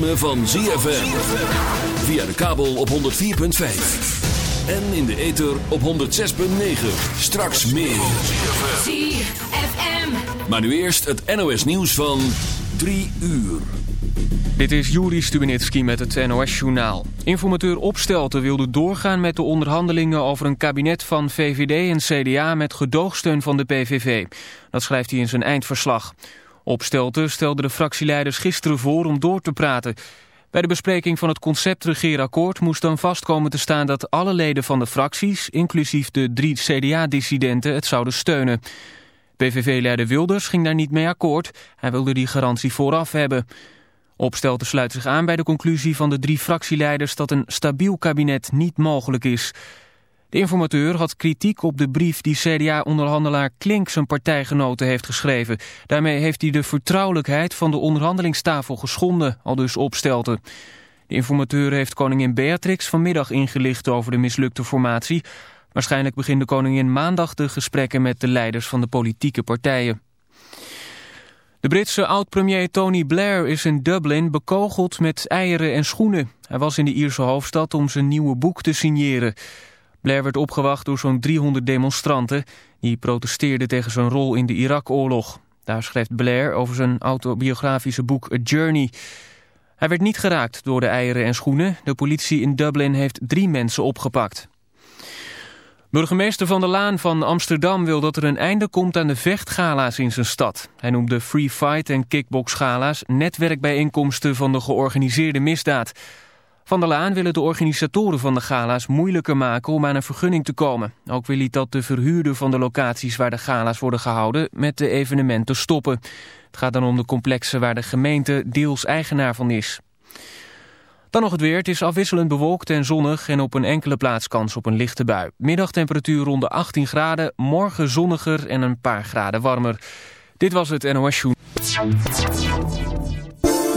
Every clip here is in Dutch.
ritme van ZFM. Via de kabel op 104.5. En in de ether op 106.9. Straks meer. ZFM. Maar nu eerst het NOS nieuws van 3 uur. Dit is Juri Stubenitski met het NOS-journaal. Informateur Opstelten wilde doorgaan met de onderhandelingen over een kabinet van VVD en CDA met gedoogsteun van de PVV. Dat schrijft hij in zijn eindverslag. Opstelten stelde de fractieleiders gisteren voor om door te praten. Bij de bespreking van het concept-regeerakkoord moest dan vastkomen te staan dat alle leden van de fracties, inclusief de drie CDA-dissidenten, het zouden steunen. PVV-leider Wilders ging daar niet mee akkoord. Hij wilde die garantie vooraf hebben. Opstelten sluit zich aan bij de conclusie van de drie fractieleiders dat een stabiel kabinet niet mogelijk is. De informateur had kritiek op de brief die CDA-onderhandelaar Klink zijn partijgenoten heeft geschreven. Daarmee heeft hij de vertrouwelijkheid van de onderhandelingstafel geschonden, al dus Opstelten. De informateur heeft koningin Beatrix vanmiddag ingelicht over de mislukte formatie. Waarschijnlijk begint de koningin maandag de gesprekken met de leiders van de politieke partijen. De Britse oud-premier Tony Blair is in Dublin bekogeld met eieren en schoenen. Hij was in de Ierse hoofdstad om zijn nieuwe boek te signeren. Blair werd opgewacht door zo'n 300 demonstranten... die protesteerden tegen zijn rol in de Irak-oorlog. Daar schrijft Blair over zijn autobiografische boek A Journey. Hij werd niet geraakt door de eieren en schoenen. De politie in Dublin heeft drie mensen opgepakt. Burgemeester Van der Laan van Amsterdam wil dat er een einde komt aan de vechtgala's in zijn stad. Hij noemt de free fight en kickboxgala's netwerkbijeenkomsten van de georganiseerde misdaad. Van der Laan willen de organisatoren van de gala's moeilijker maken om aan een vergunning te komen. Ook wil hij dat de verhuurder van de locaties waar de gala's worden gehouden met de evenementen stoppen. Het gaat dan om de complexen waar de gemeente deels eigenaar van is. Dan nog het weer. Het is afwisselend bewolkt en zonnig en op een enkele plaats kans op een lichte bui. Middagtemperatuur rond de 18 graden, morgen zonniger en een paar graden warmer. Dit was het NOS Show.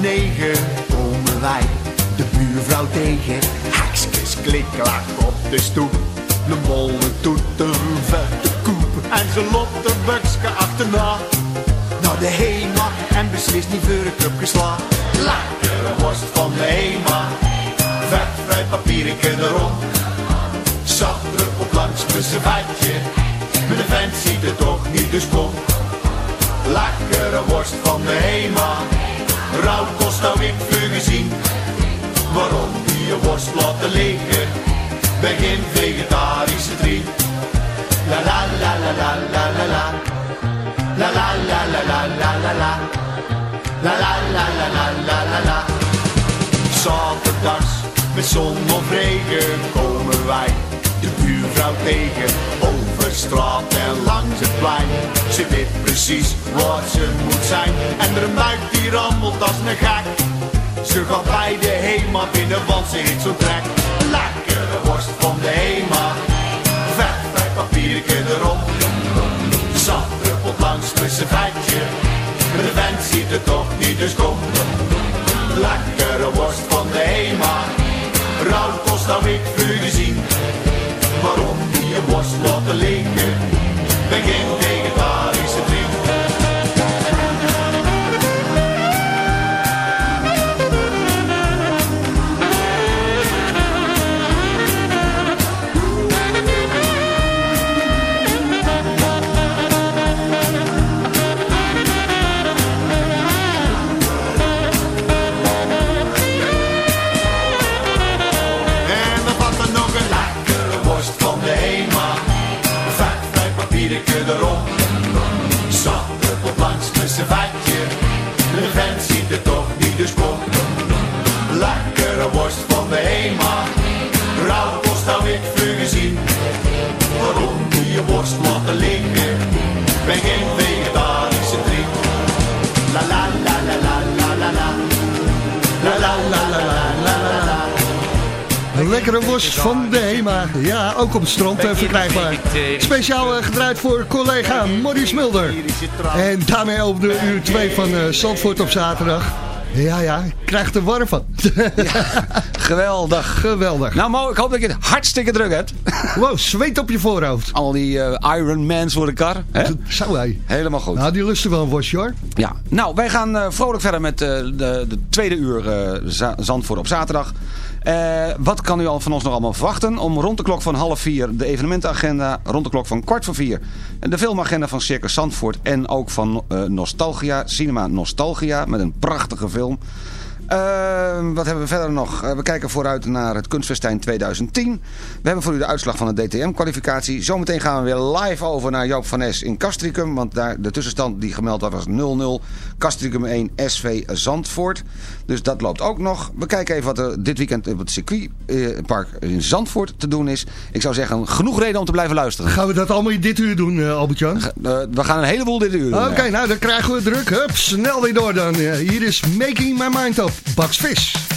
negen komen wij de buurvrouw tegen. Hekskes klikklak op de stoep. De molen toeter vet de koep. En ze loopt de bukske achterna. Naar de HEMA en beslist niet voor een cup geslagen. Lekkere worst van de HEMA. Vet vrij papiertje erom. Zacht druk op langs mijn servetje. De vent ziet het toch niet, dus kom. Lekkere worst van de HEMA. Rauw kost nou ik vuur gezien. Waarom die je worst laten liggen? Begin vegetarische drie. La la la la la la la la. La la la la la la la la. La la la la la la la la. zaterdags, met zon of regen, komen wij de buurvrouw tegen. Straat en langs het plein. Ze weet precies waar ze moet zijn. En er een buik die rammelt als een gek. Ze gaat bij de HEMA binnen, want ze heeft zo'n trek. Lekkere worst van de HEMA. Vet bij papiertje erop. Zat druppelt langs zijn vetje. Maar de vent ziet het toch niet, dus kom. Lekkere worst van de HEMA. Rauw kost nou ik vuur gezien. Waarom je worst laten liggen? Ben ook op het strand eh, verkrijgbaar. Speciaal eh, gedraaid voor collega Maurice Mulder. En daarmee op de uur 2 van eh, Zandvoort op zaterdag. Ja, ja, ik krijg er warm van. Geweldig. Geweldig. Nou Mo, ik hoop dat je het hartstikke druk hebt. Wow, zweet op je voorhoofd. Al die eh, Iron Mans voor de kar. Hè? Zou hij. Helemaal goed. Nou, die lusten wel een worstje hoor. Ja, nou, wij gaan vrolijk verder met de, de tweede uur Za- Zandvoort op zaterdag. Eh, wat kan u al van ons nog allemaal verwachten? Om rond de klok van half vier de evenementenagenda. Rond de klok van kwart voor vier de filmagenda van Circus Zandvoort. En ook van eh, Nostalgia, Cinema Nostalgia. Met een prachtige film. Eh, wat hebben we verder nog? Eh, we kijken vooruit naar het Kunstfestijn 2010. We hebben voor u de uitslag van de DTM-kwalificatie. Zometeen gaan we weer live over naar Joop van Es in Castricum. Want daar, de tussenstand die gemeld was was 0-0. Castricum 1, SV Zandvoort. Dus dat loopt ook nog. We kijken even wat er dit weekend op het circuitpark in Zandvoort te doen is. Ik zou zeggen, genoeg reden om te blijven luisteren. Gaan we dat allemaal in dit uur doen, eh, Albert-Jan? Eh, we gaan een heleboel dit uur doen. Oké, ja. nou dan krijgen we druk. Hup, snel weer door dan. Eh, hier is Making My Mind Up, Bucks Fish.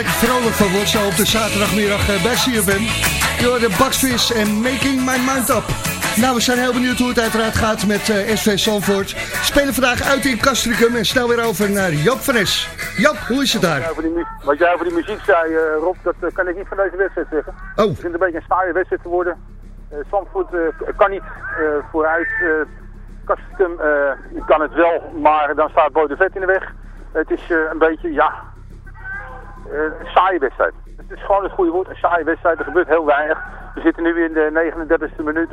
Lekker vrolijk van wordt zo op de zaterdagmiddag eh, bij CFM. Door de Bugsvis en Making My Mind Up. Nou, we zijn heel benieuwd hoe het uiteraard gaat met eh, SV Zandvoort. Spelen vandaag uit in Castricum en snel weer over naar Joop van Es. Joop, hoe is het daar? Over die mu- wat jij over die muziek zei, eh, Rob, dat kan ik niet van deze wedstrijd zeggen. Oh. Het begint een beetje een saaie wedstrijd te worden. Zandvoort kan niet vooruit. Castricum kan het wel, maar dan staat Boy de Vet in de weg. Het is een beetje, ja, een saaie wedstrijd. Het is gewoon het goede woord, een saaie wedstrijd. Er gebeurt heel weinig. We zitten nu in de 39e minuut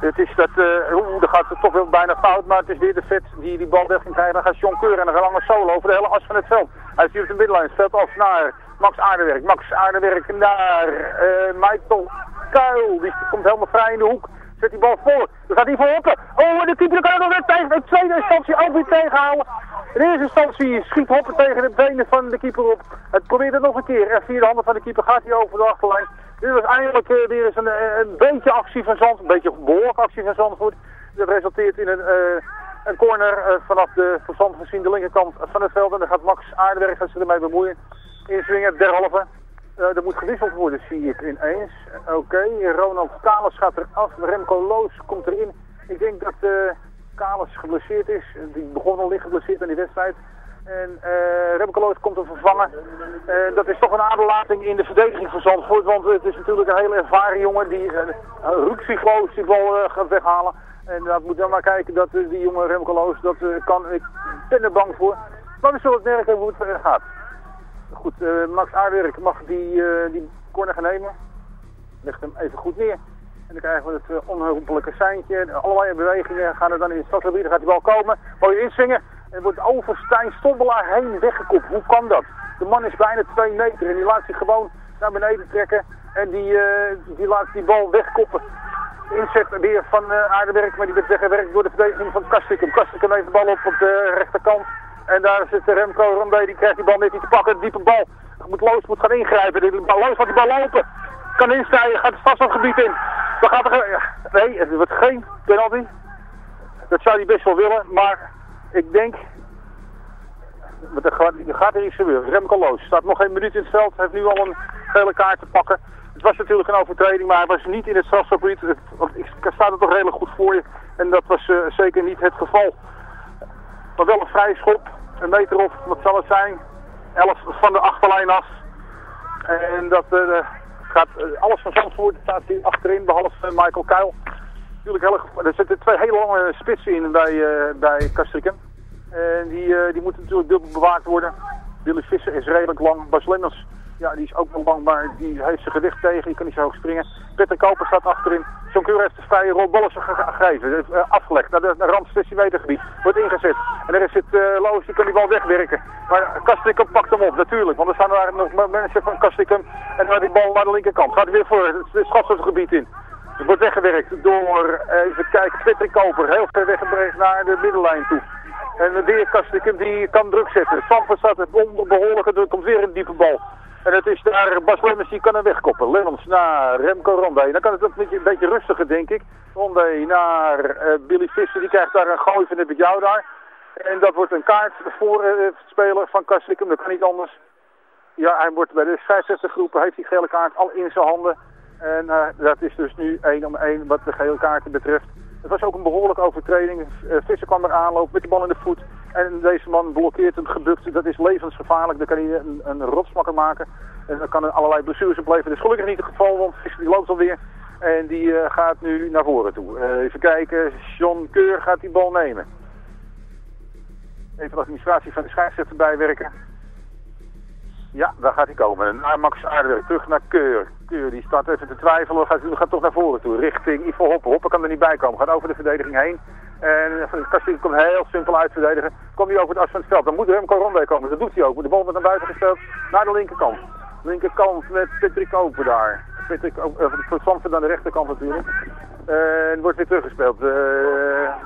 het is dat, eh oeh, dan gaat toch wel bijna fout, maar het is weer de vet die die bal weg ging krijgen. Dan gaat John Keur en dan gaat lange solo over de hele as van het veld. Hij stuurt de middenlijn, af naar Max Aardewerk. Max Aardewerk naar eh Michael Kuil, die komt helemaal vrij in de hoek. Zet die bal voor. Dan gaat hij voor Hoppen. Oh, de keeper kan er nog net tegen. In tweede instantie ook weer tegenhouden. In eerste instantie schiet Hoppen tegen de benen van de keeper op. Het probeert het nog een keer. En via de handen van de keeper gaat hij over de achterlijn. Dit was eindelijk eh, weer eens een, eh, een beetje actie van Zandvoort. Een beetje behoorlijk actie van Zandvoort. Dat resulteert in een, eh, een corner vanaf de Zandvoort gezien de linkerkant van het veld. En dan gaat Max Aardewerk zich ermee bemoeien. Inswingen, derhalve. Eh er moet gewisseld worden, zie ik ineens. Oké, Ronald Kalis gaat eraf. Remco Loos komt erin. Ik denk dat eh Kalis geblesseerd is. Die begon al licht geblesseerd aan die wedstrijd. En eh Remco Loos komt er vervangen. Eh, dat is toch een aderlating in de verdediging van Zandvoort. Want het is natuurlijk een hele ervaren jongen die uh, Roeksigloos die bal gaat weghalen. En dat moet dan maar kijken dat die jonge Remco Loos dat kan. Ik ben er bang voor. Maar we zullen het merken hoe het gaat. Goed, eh, Max Aardewerk mag die, eh, die corner gaan nemen. Legt hem even goed neer. En dan krijgen we het uh, onherroepelijke seintje. Allerlei bewegingen gaan er dan in het stadsgebied. Dan gaat die bal komen. Mooi inswingen. En wordt over Stijn heen weggekopt. Hoe kan dat? De man is bijna 2 meter en die laat zich gewoon naar beneden trekken. En die, eh, die laat die bal wegkoppen. Inzet weer van uh, Aardewerk, maar die werd weggewerkt door de verdediging van Kastikum. Kastikum heeft de bal op op de rechterkant. En daar zit Remco Rondé, die krijgt die bal net niet te pakken. Diepe bal. Moet Loos moet gaan ingrijpen. Loos gaat die bal lopen. Kan insnijden, gaat het stadsgebied in. Dan gaat er, nee, het wordt geen penalty. Dat zou hij best wel willen, maar ik denk... Er gaat, er iets gebeuren. Remco Loos staat nog geen minuut in het veld. Heeft nu al een gele kaart te pakken. Het was natuurlijk een overtreding, maar hij was niet in het strafgebied. Ik sta er toch redelijk goed voor je. En dat was eh, zeker niet het geval. Maar wel een vrije schop. Een meter of, wat zal het zijn? 11 van de achterlijn af. En dat eh, gaat eh, alles van Zandvoort staat hier achterin, behalve eh, Michael Kuil. Natuurlijk heel er zitten twee hele lange spitsen in bij, eh bij Castricum. En die, eh, die moeten natuurlijk dubbel bewaakt worden. Billy Visser is redelijk lang. Bas Lemmers, ja, die is ook wel lang, maar die heeft zijn gewicht tegen. Die kan niet zo hoog springen. Peter Koper staat achterin. John Keur heeft de vrije rol ballen gegeven. eh, afgelegd naar de rand 16 meter gebied. Wordt ingezet. En er is het uh, Loos, die kan die bal wegwerken. Maar Castricum pakt hem op, natuurlijk. Want er staan daar nog mensen van Castricum. En dan die bal naar de linkerkant. Gaat weer voor het schotsersgebied in. Het wordt weggewerkt door, eh, even kijken, Patrick Koper. Heel ver weggebracht naar de middenlijn toe. En weer Kastikum die kan druk zetten. Sanford staat onder behoorlijke druk. Komt weer een diepe bal. En het is daar Bas Lemmers die kan hem wegkoppen. Lemmers naar Remco Rondé. Dan kan het een beetje, een beetje rustiger denk ik. Rondé naar eh, Billy Visser. Die krijgt daar een gooi van het jou daar. En dat wordt een kaart voor eh, het speler van Kastikum. Dat kan niet anders. Ja, hij wordt bij de 65 groepen. Heeft die gele kaart al in zijn handen. En uh, dat is dus nu 1 om 1 wat de gele kaarten betreft. Het was ook een behoorlijke overtreding. Visser kwam er aanlopen met de bal in de voet. En deze man blokkeert hem gebukt. Dat is levensgevaarlijk. Dan kan hij een, een rotsmakker maken. En dan kan er allerlei blessures opleven. Dat is gelukkig niet het geval, want Visser die loopt alweer. En die uh, gaat nu naar voren toe. Uh, even kijken. John Keur gaat die bal nemen. Even de administratie van de scheidsrechter bijwerken. Ja, daar gaat hij komen. Naar Max Aardewerk, terug naar Keur. Keur die staat even te twijfelen, gaat, gaat toch naar voren toe. Richting Ivo Hoppen. Hoppen kan er niet bij komen, gaat over de verdediging heen. En Kastien komt heel simpel uitverdedigen. Komt hij over het as van het veld. Dan moet Remco Ronde komen, dat doet hij ook. De bal wordt naar buiten gesteld, naar de linkerkant. Linkerkant met Patrick Open daar. Patrick, uh, aan de rechterkant natuurlijk. Uh, en wordt weer teruggespeeld. Uh,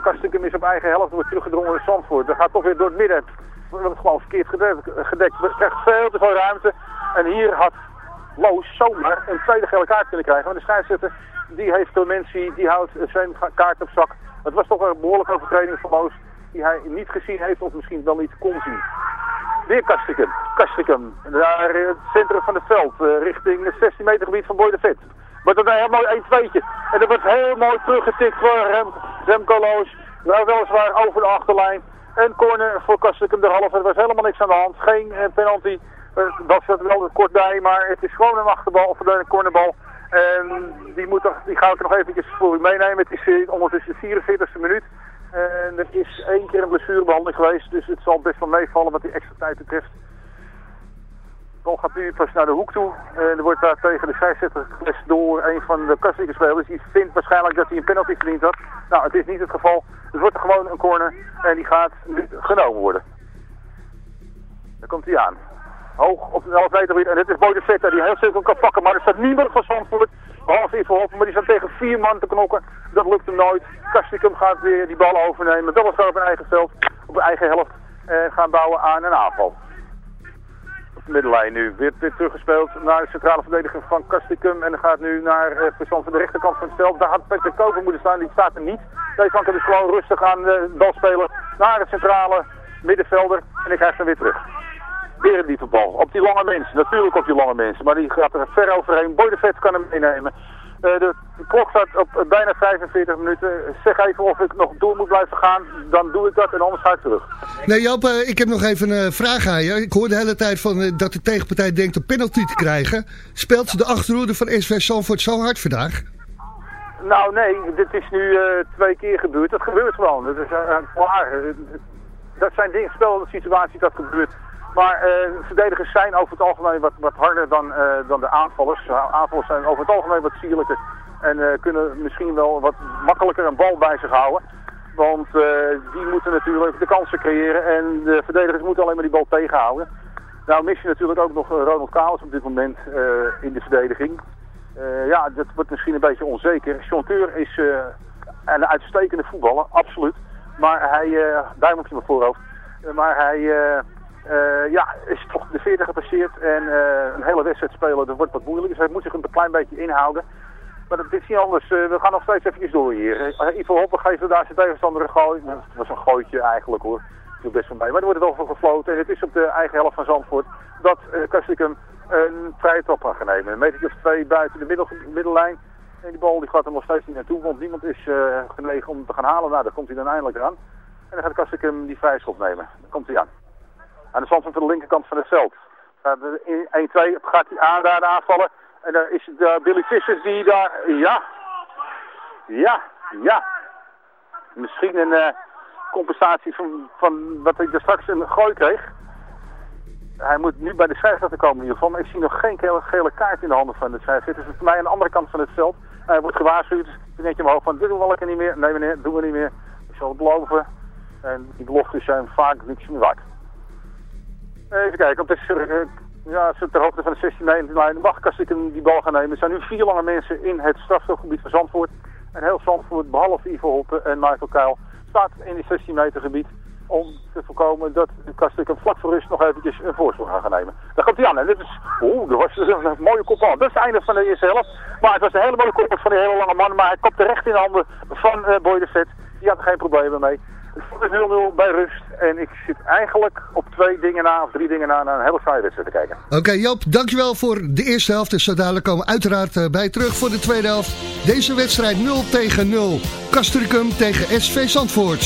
Kastikum is op eigen helft, wordt teruggedrongen door Zandvoort. Dat gaat toch weer door het midden. Dat wordt gewoon verkeerd gedekt. Er krijgt veel te veel ruimte. En hier had Loos zomaar een tweede gele kaart kunnen krijgen. Maar de scheidsrechter die heeft dementie, die houdt zijn kaart op zak. Het was toch een behoorlijke overtreding van Loos die hij niet gezien heeft of misschien wel niet kon zien. Weer Kastikum. Kastikum. Daar in het centrum van het veld, uh, richting het 16 meter gebied van Boy de. Maar dan een heel mooi 1 2 En dat wordt heel mooi teruggetikt voor Rem, Remco Loos. Nou, weliswaar over de achterlijn. Een corner voor Kastrikum de. Er was helemaal niks aan de hand. Geen eh, penalty. Eh, dat zat wel kort bij, maar het is gewoon een achterbal of een cornerbal. En die, moet toch, die ga ik nog eventjes voor u meenemen. Het is eh, ondertussen de 44e minuut. En er is één keer een blessurebehandeling geweest, dus het zal best wel meevallen wat die extra tijd betreft. Bal gaat nu pas naar de hoek toe. En er wordt daar tegen de scheidsrechter geklest door een van de kastieke spelers. Die vindt waarschijnlijk dat hij een penalty verdiend had. Nou, het is niet het geval. Het wordt gewoon een corner en die gaat nu genomen worden. Daar komt hij aan. Hoog op de 11 meter. En dit is Boy die heel cirkel kan pakken. Maar er staat niemand van Zandvoort. Behalve even Verhoffen. Maar die staat tegen vier man te knokken. Dat lukt hem nooit. Kastikum gaat weer die bal overnemen. Dat was op een eigen veld. Op de eigen helft. Gaan bouwen aan een aanval. De middenlijn nu. Weer, weer teruggespeeld naar de centrale verdediger van Kastikum. En dan gaat nu naar uh, persoon van de rechterkant van het veld. Daar had Peter Koper moeten staan. Die staat er niet. Deze kan dus gewoon rustig aan de bal spelen. Naar het centrale middenvelder. En ik krijg hem weer terug. Weer een diepe bal. Op die lange mensen. Natuurlijk op die lange mensen. Maar die gaat er ver overheen. Boy de kan hem meenemen. Uh, de, klok staat op bijna 45 minuten. Zeg even of ik nog door moet blijven gaan. Dan doe ik dat en anders ga ik terug. Nee Joop, uh, ik heb nog even een vraag aan je. Ik hoor de hele tijd van, dat de tegenpartij denkt een penalty te krijgen. Speelt de achterhoede van SV Zandvoort zo hard vandaag? Nou nee, dit is nu twee keer gebeurd. Dat gebeurt gewoon. Dat is klaar. dat zijn dingen, spel situaties dat gebeurt. Maar uh, verdedigers zijn over het algemeen wat, wat harder dan, uh, dan de aanvallers. Uh, aanvallers zijn over het algemeen wat sierlijker. En kunnen misschien wel wat makkelijker een bal bij zich houden. Want die moeten natuurlijk de kansen creëren. En de verdedigers moeten alleen maar die bal tegenhouden. Nou mis je natuurlijk ook nog Ronald Kalis op dit moment in de verdediging. ja, dat wordt misschien een beetje onzeker. Chanteur is een uitstekende voetballer, absoluut. Maar hij, duim op je mijn voorhoofd. maar hij... Uh, ja, is toch de 40 gepasseerd en uh, een hele wedstrijd spelen, dat wordt wat moeilijk. Dus hij moet zich een klein beetje inhouden. Maar dat is niet anders. Uh, we gaan nog steeds even door hier. Ivo Hoppen geeft daar zijn tegenstander een gooi. Dat was een gooitje eigenlijk hoor. Dat viel best van mij. Maar er wordt het over gefloten. En het is op de eigen helft van Zandvoort dat uh, Kastikum een vrije trap gaan nemen. Een meter of twee buiten de middel, middellijn. En die bal die gaat er nog steeds niet naartoe, want niemand is genegen om te gaan halen. Nou, daar komt hij dan eindelijk aan. En dan gaat Kastikum die vrije schop nemen. Dan komt hij aan aan de stand van de linkerkant van het veld. Uh, 1-2 gaat hij aan daar aanvallen. En dan is het uh, Billy Vissers die daar, ja, ja, ja. Misschien een uh, compensatie van, van wat hij er straks een gooi kreeg. Hij moet nu bij de scheidsrechter komen in ieder geval. Maar ik zie nog geen gele, gele kaart in de handen van de scheidsrechter. Dus voor mij aan de andere kant van het veld. Hij wordt gewaarschuwd. Dan denk je omhoog van, dit doen we lekker niet meer. Nee meneer, doen we niet meer. Ik zal het beloven. En die beloftes zijn vaak niks meer waard. Even kijken, op de, uh, ja, ter hoogte van de 16 meter mag Kastikum die bal gaan nemen. Er zijn nu vier lange mensen in het strafstofgebied van Zandvoort. En heel Zandvoort, behalve Ivo Hoppen en Michael Kuil, staat in die 16 meter gebied om te voorkomen dat Kastikum vlak voor rust nog eventjes een voorsprong gaan nemen. Daar komt hij aan. En dit is, oeh, dat was een mooie kop. Dat is het einde van de eerste helft. Maar het was een hele mooie kop van die hele lange man. Maar hij kopte recht in de handen van uh, Boy de Vet. Die had er geen problemen mee. Het is 0-0 bij rust. En ik zit eigenlijk op twee dingen na, of drie dingen na, naar een hele saaie wedstrijd te kijken. Oké okay, Joop, dankjewel voor de eerste helft. Dus zo dadelijk komen we uiteraard uh, bij terug voor de tweede helft. Deze wedstrijd 0 tegen 0. Castricum tegen SV Zandvoort.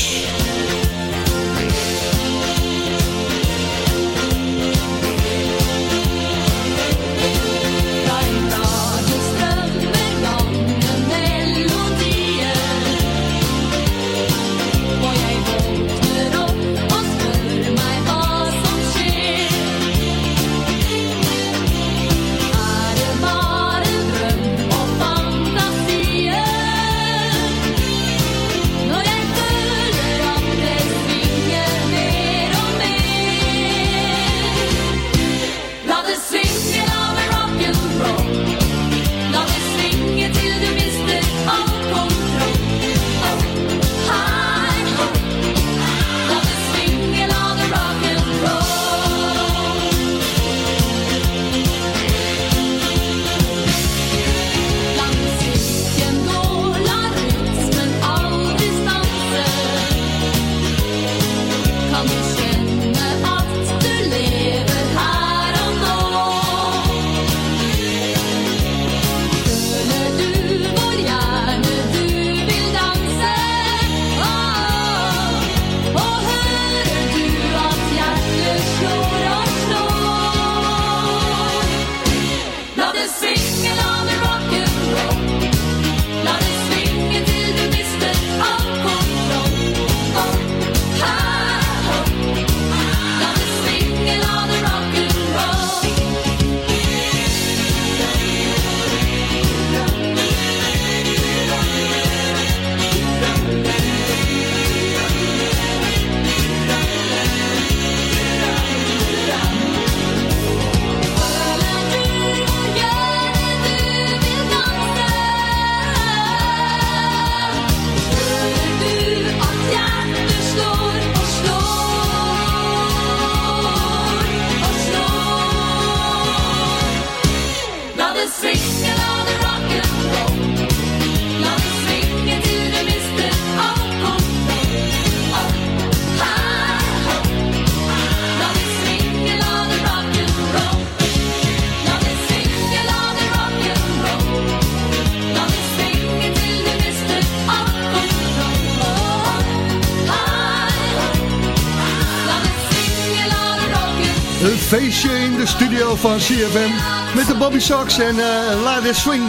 Feestje in de studio van CFM met de Bobby Sox en uh, Lade Swing.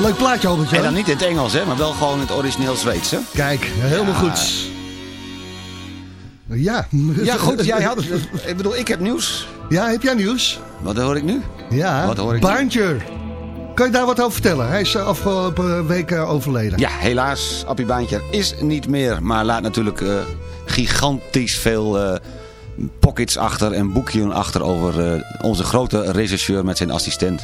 Leuk plaatje, Albert En dan niet in het Engels, hè, maar wel gewoon in het origineel Zweeds. Hè? Kijk, helemaal Ja. goed. Ja. Ja, goed, jij had Ik bedoel, ik heb nieuws. Ja, heb jij nieuws? Wat hoor ik nu? Ja, Wat hoor ik nu? Baantje. Kan je daar wat over vertellen? Hij is eh, afgelopen week eh, overleden. Ja, helaas, Appie Baantje is niet meer. Maar laat natuurlijk eh, gigantisch veel eh, pockets achter en boekjes achter over eh, onze grote rechercheur met zijn assistent.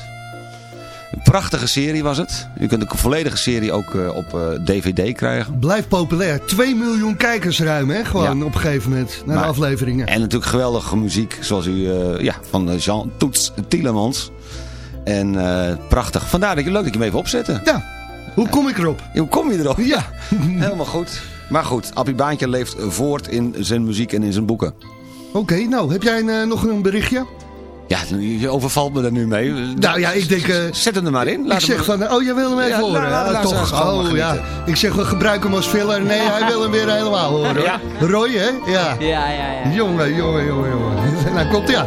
Een prachtige serie was het. U kunt de volledige serie ook eh, op eh, DVD krijgen. Blijft populair. 2 miljoen kijkers ruim, hè? Gewoon Ja. op een gegeven moment. Naar Maar- de afleveringen. En natuurlijk geweldige muziek, zoals u, eh, ja, van eh, Jean Toets Tielemans. En eh, prachtig. Vandaar dat je leuk dat je hem even opzetten. Ja, hoe kom ik erop? Hoe kom je erop? Ja. Helemaal goed. Maar goed, Appie Baantje leeft voort in zijn muziek en in zijn boeken. Oké, nou, heb jij eh, nog een berichtje? Ja, je overvalt me er nu mee. Nou ja, ik denk... eh, Zet hem er maar in. ik zeg hem- van, oh, jij wil hem even Ja, horen? nou, laat- Ja, toch. Oh, ja. Ik zeg, we gebruiken hem als filler. Nee, hij wil hem weer helemaal horen. Ja. Roy, hè? Ja. Ja, ja, ja. Jongen, jongen, jongen, jongen. Nou, komt ja.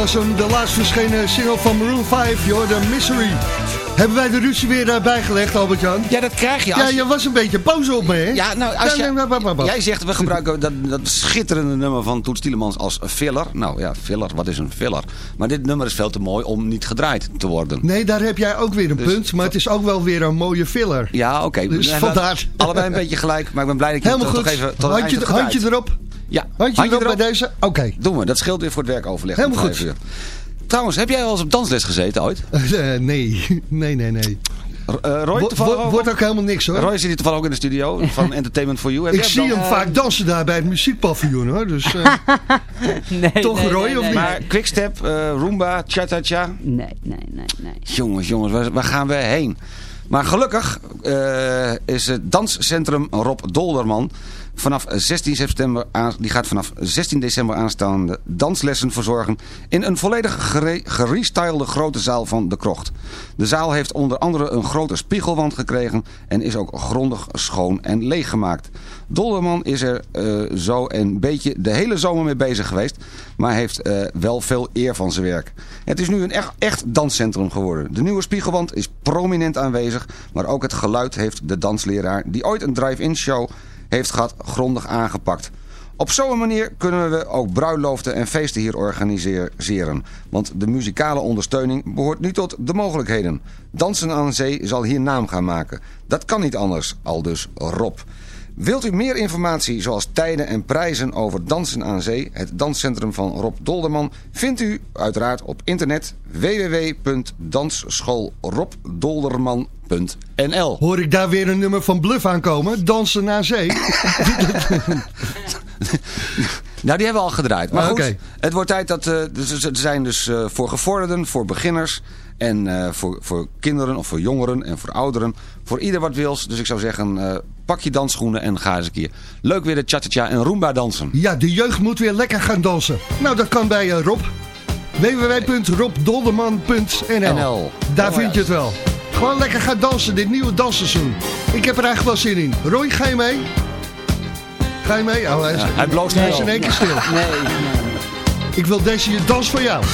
Was hem, de laatst verschenen single van Maroon 5, joh, The Misery. Hebben wij de ruzie weer uh, bijgelegd, Albert-Jan? Ja, dat krijg je. Ja, Als... je was een beetje boos op me, hè? Ja, nou, als Ja, je, jij zegt we gebruiken dat, dat schitterende nummer van Toets Tielemans als filler. Nou ja, filler, wat is een filler? Maar dit nummer is veel te mooi om niet gedraaid te worden. Nee, daar heb jij ook weer een Dus- punt, maar het is ook wel weer een mooie filler. Ja, oké. Dus vandaar. Allebei een beetje gelijk, maar ik ben blij dat je Helemaal het goed. toch even tot handje, erop. Ja, Handje, erop, bij deze. Oké. Doen we, dat scheelt weer voor het werkoverleg. Helemaal goed. uur. Trouwens, heb jij wel eens op dansles gezeten ooit? Eh, nee, nee, nee, nee. Eh, Roy, ook? wordt ook helemaal niks hoor. Roy zit hier toevallig ook in de studio van Entertainment for You. Heb Ik zie dan- hem vaak dansen daar bij het muziekpaviljoen hoor. Dus eh, Nee, toch nee, Roy nee, of nee, niet? Maar Quickstep, eh Roomba, Cha-Cha-Cha. Nee, nee, nee, nee. Jongens, jongens, waar, waar gaan we heen? Maar gelukkig eh, is het danscentrum Rob Dolderman vanaf 16 september aan, die gaat vanaf 16 december aanstaande danslessen verzorgen in een volledig gere, gerestylede grote zaal van de Krocht. De zaal heeft onder andere een grote spiegelwand gekregen en is ook grondig schoon en leeggemaakt. Dolderman is er eh, zo een beetje de hele zomer mee bezig geweest, maar heeft eh, wel veel eer van zijn werk. Het is nu een echt, echt danscentrum geworden. De nieuwe spiegelwand is prominent aanwezig, maar ook het geluid heeft de dansleraar die ooit een drive-in show heeft gehad grondig aangepakt. Op zo'n manier kunnen we ook bruiloften en feesten hier organiseren. Want de muzikale ondersteuning behoort nu tot de mogelijkheden. Dansen aan zee zal hier naam gaan maken. Dat kan niet anders, al dus Rob. Wilt u meer informatie zoals tijden en prijzen over Dansen aan Zee, het danscentrum van Rob Dolderman, vindt u uiteraard op internet www.dansschoolrobdolderman.nl Hoor ik daar weer een nummer van Bluff aankomen? Dansen naar zee. Nou, die hebben we al gedraaid. Maar Ah, goed, het wordt tijd dat... eh, dus, er zijn dus eh, voor gevorderden, voor beginners... en eh, voor, voor kinderen of voor jongeren en voor ouderen. Voor ieder wat wils. Dus ik zou zeggen, eh, pak je dansschoenen en ga eens een keer leuk weer de cha-cha-cha en Roomba dansen. Ja, de jeugd moet weer lekker gaan dansen. Nou, dat kan bij eh, Rob. www.robdolderman.nl NL. Daar vind je het wel. Gewoon lekker gaan dansen, dit nieuwe dansseizoen. Ik heb er eigenlijk wel zin in. Roy, ga je mee? Ga je mee? Oh, hij, is, Ja, hij bloost hij is in één keer stil. Nee, nee. Ik wil deze je dans van jou.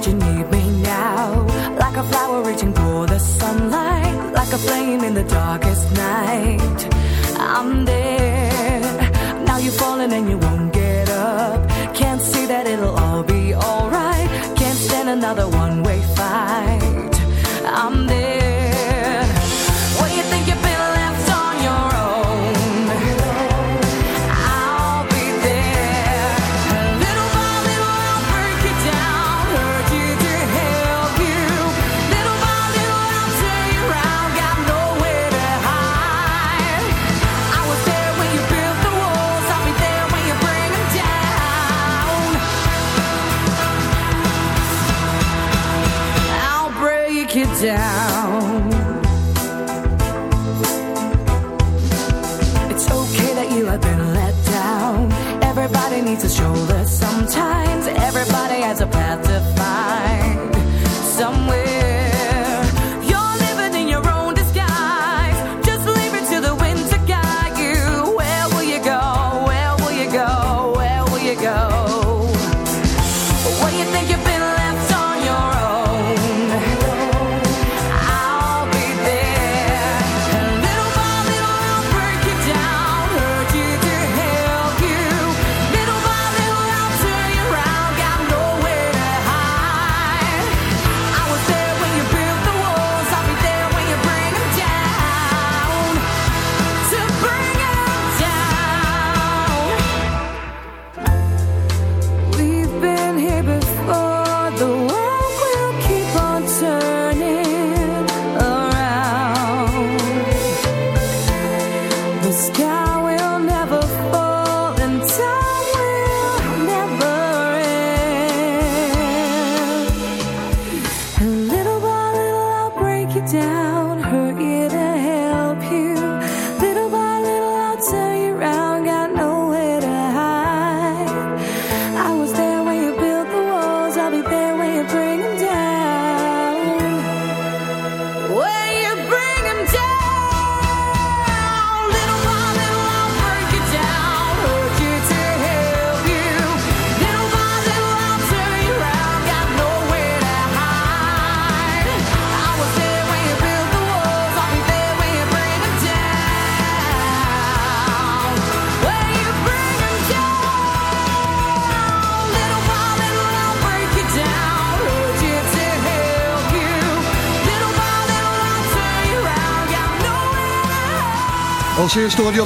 imagine you.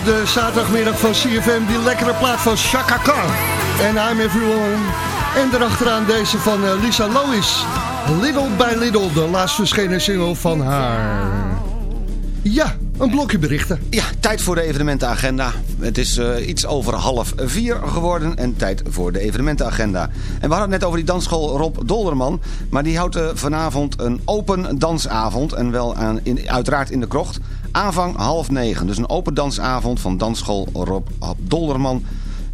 De zaterdagmiddag van CFM die lekkere plaat van Chaka Khan. En I'm Everyone. En daarachteraan deze van eh, Lisa Lois. Little by Little, de laatst verschenen single van haar. Ja, een blokje berichten. Ja, tijd voor de evenementenagenda. Het is eh, iets over half vier geworden en tijd voor de evenementenagenda. En we hadden het net over die dansschool Rob Dolderman. Maar die houdt eh, vanavond een open dansavond. En wel aan, in, uiteraard in de krocht. Aanvang half negen. Dus een open dansavond van dansschool Rob Dolderman.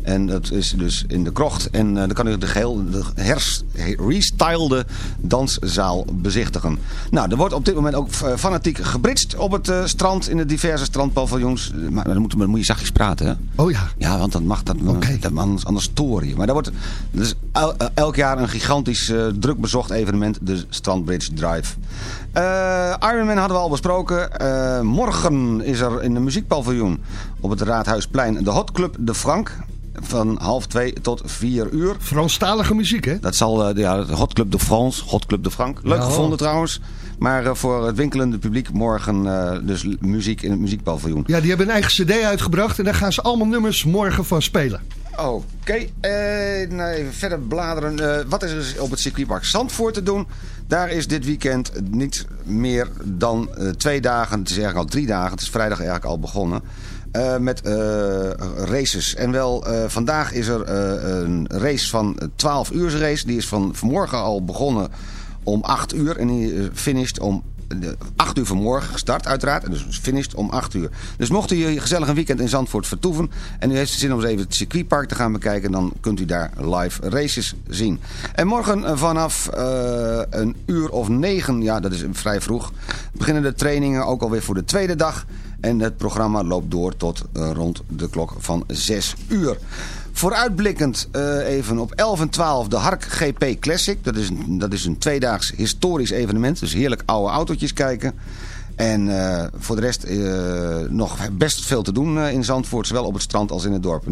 En dat is dus in de krocht. En eh, dan kan u de geheel de hers, restylede danszaal bezichtigen. Nou, er wordt op dit moment ook eh, fanatiek gebritst op het eh, strand. In de diverse strandpaviljoens. Eh, Maar dan moet, dan moet je zachtjes praten, hè? Oh ja. Ja, want dan mag dat, dat anders, anders storen je. Maar daar wordt dus el- eh, elk jaar een gigantisch eh, druk bezocht evenement, de Strandbridge Drive. Eh Ironman hadden we al besproken. Eh, morgen is er in de muziekpaviljoen op het Raadhuisplein de Hot Club de Frank. Van half twee tot vier uur. Franstalige muziek, hè? Dat zal eh, ja, de Hot Club de France, Hot Club de Frank. Leuk Ja. gevonden trouwens. Maar eh, voor het winkelende publiek morgen eh, dus muziek in het muziekpaviljoen. Ja, die hebben een eigen cd uitgebracht en daar gaan ze allemaal nummers morgen van spelen. Oké, nou even verder bladeren. Wat is er op het circuitpark Zandvoort te doen? Daar is dit weekend niet meer dan twee dagen. Het is eigenlijk al drie dagen. Het is vrijdag eigenlijk al begonnen. Eh, met eh, races. En wel, eh, vandaag is er een race van 12 uur race. Die is van vanmorgen al begonnen om 8 uur. En die finisht om de 8 uur vanmorgen gestart uiteraard. En dus finished om 8 uur. Dus mocht u gezellig een weekend in Zandvoort vertoeven... en u heeft zin om eens even het circuitpark te gaan bekijken... dan kunt u daar live races zien. En morgen vanaf een uur of negen, ja dat is vrij vroeg... beginnen de trainingen ook alweer voor de tweede dag... En het programma loopt door tot eh, rond de klok van 6 uur. Vooruitblikkend eh, even op 11 en 12 de Hark GP Classic. Dat is, een, dat is een tweedaags historisch evenement. Dus heerlijk oude autootjes kijken. En eh, voor de rest nog best veel te doen in Zandvoort. Zowel op het strand als in het dorp.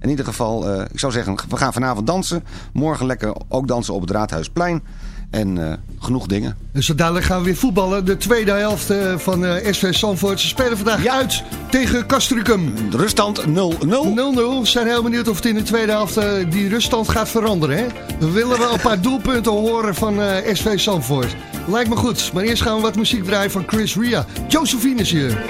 In, ieder geval, ik zou zeggen, we gaan vanavond dansen. Morgen lekker ook dansen op het Raadhuisplein. En eh, genoeg dingen. Dus dadelijk gaan we weer voetballen. De tweede helft eh, van eh, SV Zandvoort. Ze spelen vandaag uit tegen Castricum. De ruststand 0-0. 0-0. We zijn heel benieuwd of het in de tweede helft die ruststand gaat veranderen. Hè? We willen wel een paar doelpunten horen van eh, SV Zandvoort. Lijkt me goed. Maar eerst gaan we wat muziek draaien van Chris Ria. Josephine is hier.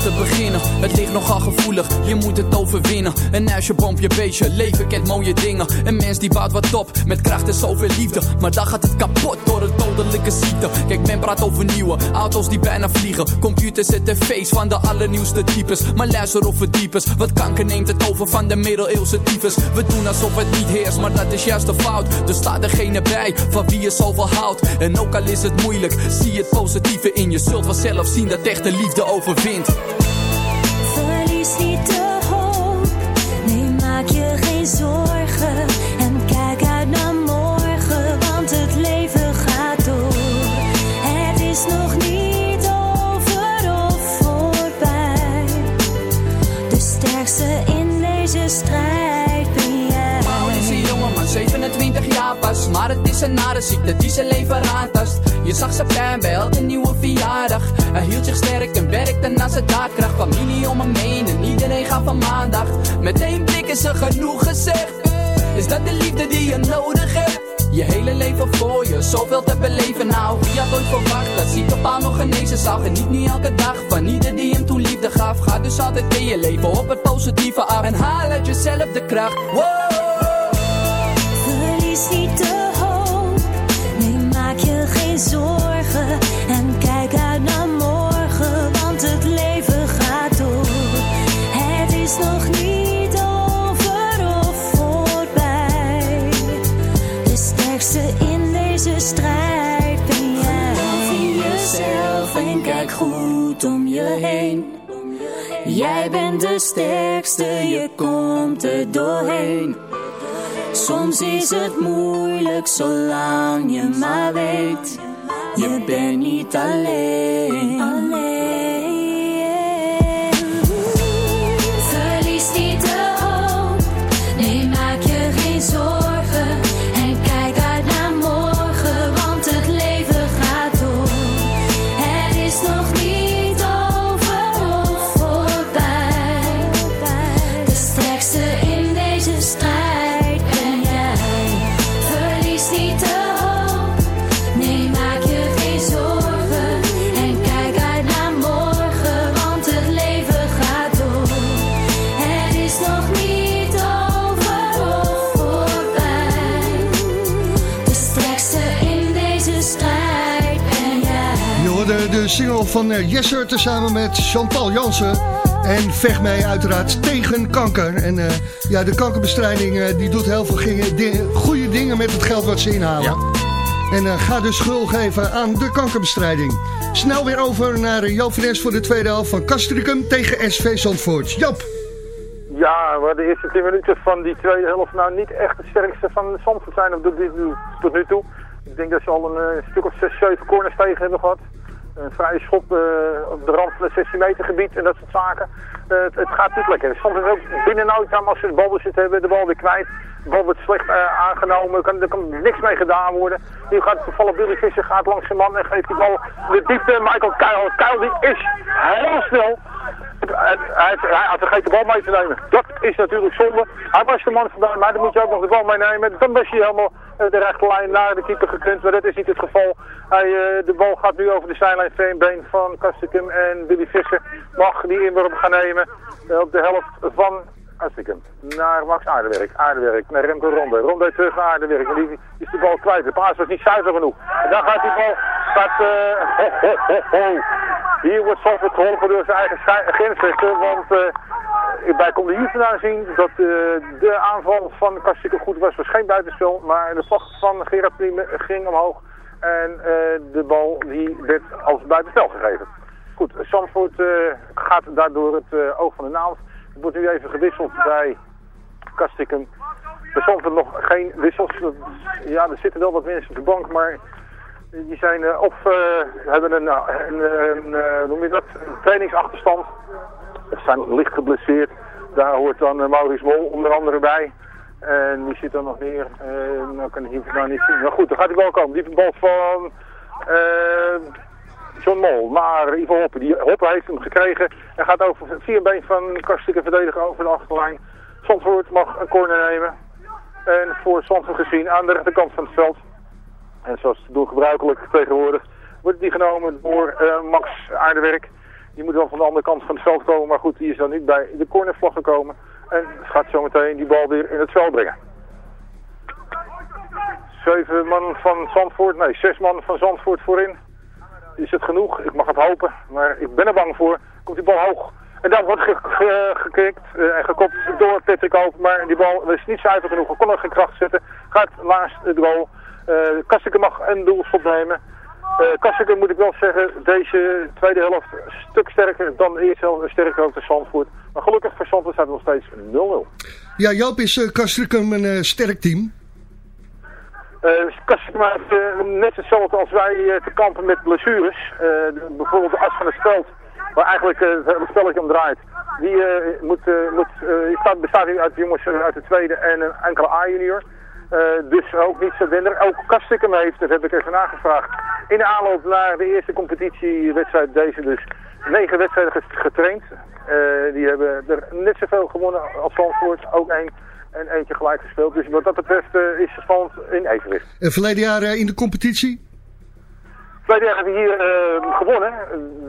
Beginnen, het ligt nogal gevoelig, je moet het overwinnen. Een ijsje bomp je beestje, leven kent mooie dingen. Een mens die bouwt wat op, met kracht en zoveel liefde. Maar dan gaat het kapot door een dodelijke ziekte. Kijk, men praat over nieuwe auto's die bijna vliegen. Computers en tv's van de allernieuwste types. Maar luister of verdiepers, wat kanker neemt het over van de middeleeuwse tyfus. We doen alsof het niet heerst, maar dat is juist de fout. Er staat degene bij van wie je zoveel houdt. En ook al is het moeilijk, zie het positieve in. Je zult vanzelf zien dat echte liefde overwint. Verlies niet de hoop, nee maak je geen zorgen en kijk uit naar morgen, want het leven gaat door. Het is nog niet over of voorbij. De sterkste in deze strijd ben jij. Paul is een jongeman, 27 jaar pas. Maar het is een nare ziekte die zijn leven aantast. Je zag zijn pijn bij elke nieuwe verjaardag. Hij hield zich sterk en werkte naar zijn daadkracht. Familie om hem heen en iedereen gaat van maandag. Met één blik is er genoeg gezegd. Is dat de liefde die je nodig hebt? Je hele leven voor je, zoveel te beleven nou Wie had ooit verwacht dat zieke paal nog genezen zou Geniet niet elke dag van ieder die hem toen liefde gaf Ga dus altijd in je leven op het positieve af En haal uit jezelf de kracht Wow. Verlies niet de hoop, zorgen en kijk uit naar morgen, want het leven gaat door. Het is nog niet over of voorbij. De sterkste in deze strijd ben jij. Geloof jezelf en kijk goed om je heen. Jij bent de sterkste, je komt er doorheen. Soms is het moeilijk zolang je maar weet, je bent niet alleen. Single van eh, Jesser tezamen met Chantal Jansen. En vecht mij uiteraard tegen kanker. En eh, ja, de kankerbestrijding eh, die doet heel veel gingen- di- goede dingen met het geld wat ze inhalen. En eh, ga dus schuld geven aan de kankerbestrijding. Snel weer over naar uh, Joop voor de tweede helft van Castricum tegen SV Zandvoort. Jap! Ja, waar de eerste 10 minuten van die tweede helft nou niet echt het sterkste van de Zandvoort zijn op dit, dit- tot nu toe. Ik denk dat ze al een stuk of 6, 7 corners tegen hebben gehad. Een vrije schop eh, op de rand van het 16 meter gebied en dat soort zaken. Eh, het, het gaat niet lekker. Soms is ook binnen no time als ze de balbezit hebben, de bal weer kwijt. De bal wordt slecht eh, aangenomen, kan, er kan niks mee gedaan worden. Nu gaat toevallig Billy Visser gaat langs zijn man en geeft die bal de diepte. Michael Kuil, Kuil die is heel snel. Hij, hij, had de bal mee te nemen. Dat is natuurlijk zonde. Hij was de man vandaan, maar dan moet je ook nog de bal meenemen. Dan was hij helemaal eh, de rechte lijn naar de keeper gekund, maar dat is niet het geval. Hij, de bal gaat nu over de zijlijn been van Kastikum en Billy Visser mag die inworp gaan nemen eh, op de helft van Kastikum. Naar Max Aardewerk, Aardewerk, naar Remco Ronde. Ronde terug naar Aardewerk en die is de bal kwijt. De paas was niet zuiver genoeg. En dan gaat die bal, eh. Hier wordt Zandvoort geholpen door zijn eigen grensrechter, want eh, wij konden hier vandaan zien dat de aanval van Kastikum goed was. was geen buitenspel, maar de vlag van Gerard Priem ging omhoog. En de bal die werd als buitenspel gegeven. Goed, Zandvoort eh, gaat daardoor het eh, oog van de naald. Er wordt nu even gewisseld bij Kastikum. Er nog geen wissels. Ja, er zitten wel wat mensen op de bank, maar die zijn eh, of hebben een, een, noem je dat, trainingsachterstand. Of zijn licht geblesseerd. Daar hoort dan Maurice Mol onder andere bij. En die zit er nog neer. Uh, nou kan ik hier niet zien. Maar goed, dan gaat die bal komen. Die bal van John Mol naar Ivo Hoppe. Die Hoppe heeft hem gekregen. En gaat over vier been van Kastikken verdedigen over de achterlijn. Zandvoort mag een corner nemen. En voor Zandvoort gezien aan de rechterkant van het veld. En zoals doel gebruikelijk tegenwoordig wordt die genomen door eh, Max Aardewerk. Die moet wel van de andere kant van het veld komen. Maar goed, die is dan niet bij de cornervlag gekomen. En gaat zometeen die bal weer in het veld brengen. Zeven man van Zandvoort, nee, zes man van Zandvoort voorin. Is het genoeg? Ik mag het hopen, maar ik ben er bang voor. Komt die bal hoog. En dan wordt ge ge- gekikt eh, en gekopt door Patrick Hoop. Maar die bal is niet zuiver genoeg. Kon er geen kracht zetten. Gaat naast het goal. Uh, mag een doelschop nemen. Uh, moet ik wel zeggen, deze tweede helft een stuk sterker dan de eerste helft. Sterker ook de Zandvoort. Maar gelukkig voor Zandvoort staat het nog steeds 0-0. Ja, Joop is uh, een sterk team. Uh, Kastrikum heeft uh, net hetzelfde als wij uh, te kampen met blessures. De, bijvoorbeeld de as van het veld, waar eigenlijk het spelletje om draait. Die, moet, moet, staat, bestaat uit jongens uit de tweede en een enkele A-junior. dus ook niet zo minder. Ook Kastrikum heeft, dat heb ik even nagevraagd, in de aanloop naar de eerste competitiewedstrijd deze dus negen wedstrijden getraind. die hebben er net zoveel gewonnen als Zandvoort, ook één en eentje gelijk gespeeld. Dus wat dat betreft uh, is het stand in evenwicht. En verleden jaar uh, in de competitie? Verleden jaar hebben we hier uh, gewonnen.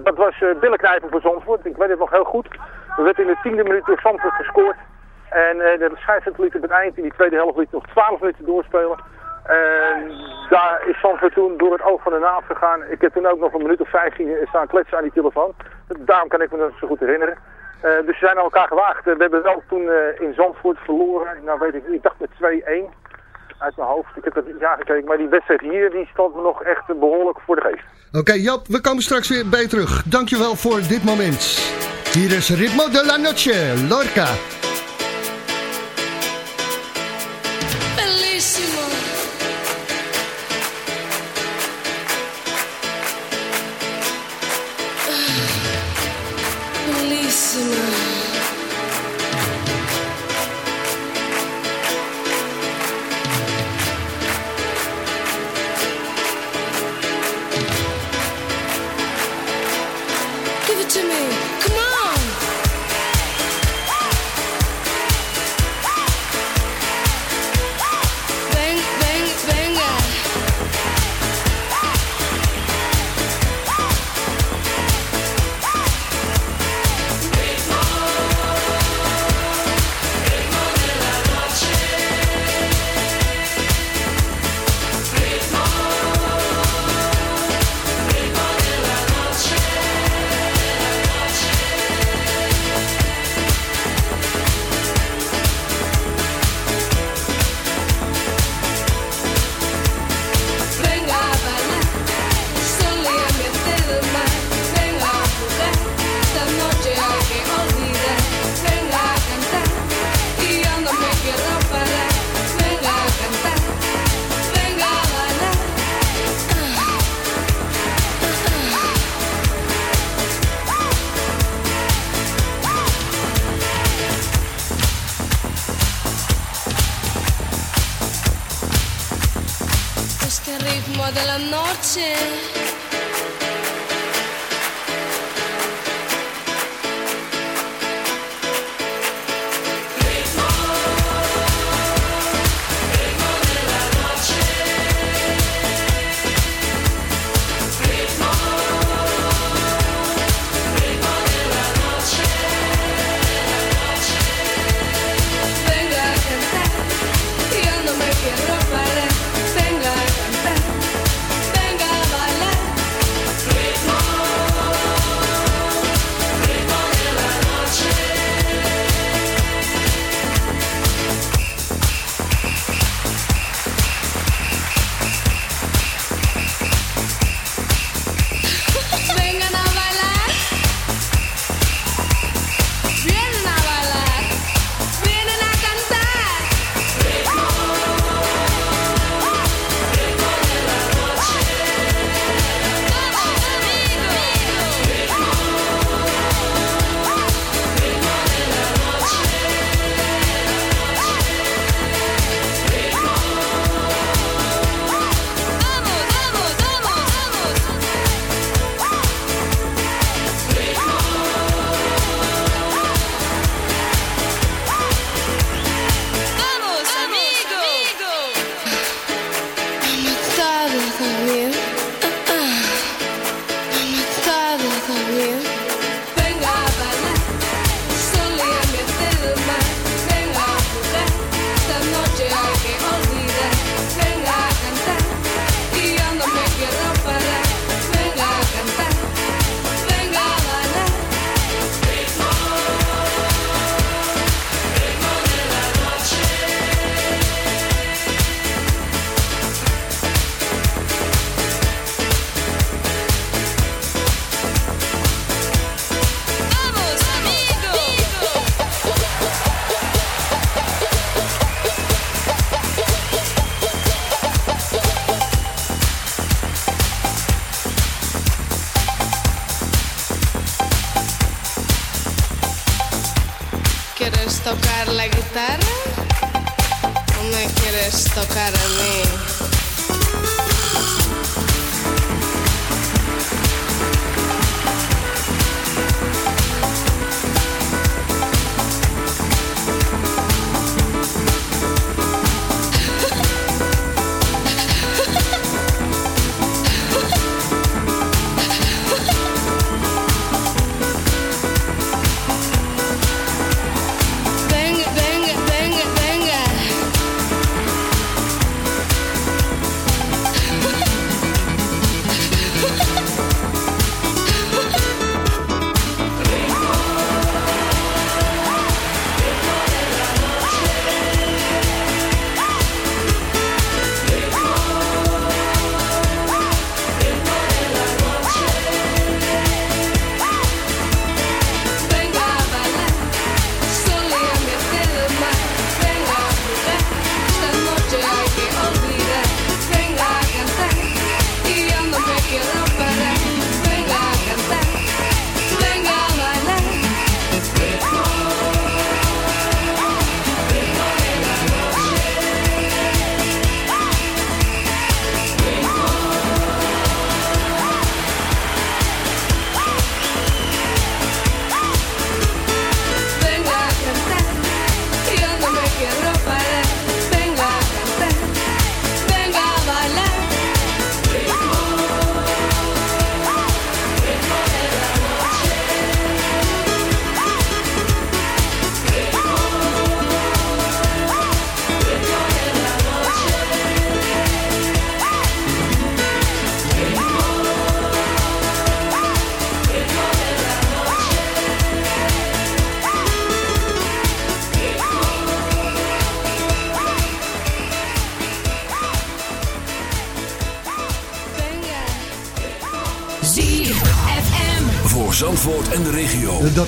Dat was uh, billenknijpen voor Zandvoort. Ik weet het nog heel goed. We werden in de tiende minuut door Zandvoort gescoord. En de scheidsrechter liet op het eind in die tweede helft liet nog 12 minuten doorspelen. En daar is Zandvoort toen door het oog van de naald gegaan. Ik heb toen ook nog een minuut of 15 staan kletsen aan die telefoon. Daarom kan ik me dat zo goed herinneren. Uh, dus we zijn aan elkaar gewaagd. Uh, we hebben wel toen uh, in Zandvoort verloren. Nou weet ik niet, ik dacht met 2-1 uit mijn hoofd. Ik heb het niet gekeken, maar die wedstrijd hier die stond me nog echt behoorlijk voor de geest. Oké Jap, we komen straks weer bij je terug. Dankjewel voor dit moment. Hier is Ritmo de la Noche, Lorca.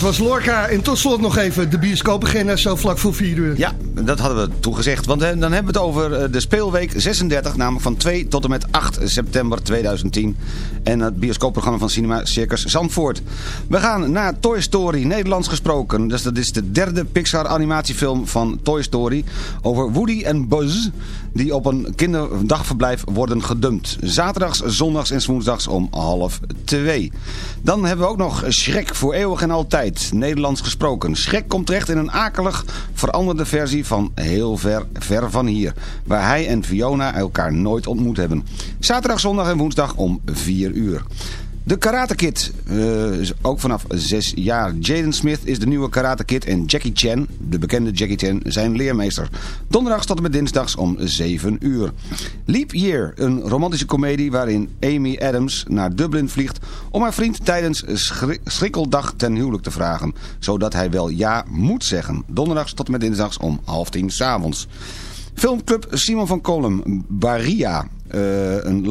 Was Lorca. En tot slot nog even de bioscoop beginnen zo vlak voor 4 uur. Ja, dat hadden we toegezegd. Want dan hebben we het over eh, de speelweek 36, namelijk van 2 tot en met 8 september 2010. En het bioscoopprogramma van Cinema Circus Zandvoort. We gaan naar Toy Story, Nederlands gesproken. Dus dat is de derde Pixar animatiefilm van Toy Story. Over Woody en Buzz, die op een kinderdagverblijf worden gedumpt. Zaterdags, zondags en woensdags om half twee. Dan hebben we ook nog Shrek voor eeuwig en altijd. Nederlands gesproken. Shrek komt terecht in een akelig veranderde versie van heel ver, ver van hier. Waar hij en Fiona elkaar nooit ontmoet hebben. Zaterdag, zondag en woensdag om 4 uur. De Karate Kid, eh, ook vanaf 6 jaar. Jaden Smith is de nieuwe Karate Kid en Jackie Chan, de bekende Jackie Chan, zijn leermeester. Donderdags tot en met dinsdags om 7 uur. Leap Year, een romantische komedie waarin Amy Adams naar Dublin vliegt... om haar vriend tijdens schri- schrikkeldag ten huwelijk te vragen. Zodat hij wel ja moet zeggen. Donderdags tot en met dinsdags om half tien s'avonds. Filmclub Simon van Kolm, Baria, eh, een